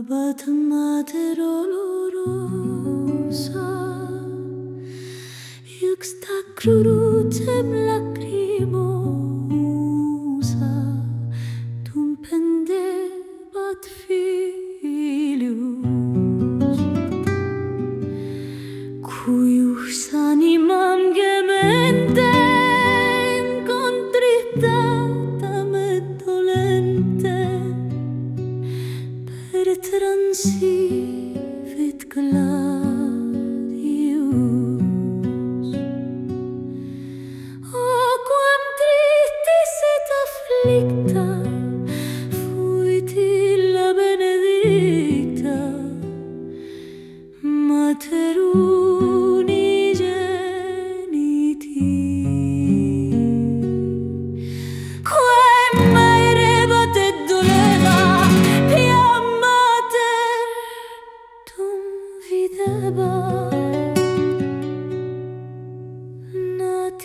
Abat mater olorosa Iuxta crurutem lacrimosa Tum pendebat filius Cuius animam gementem contritam transivit gladius. O quam tristis et afflicta fuit illa benedicta. Mater Never not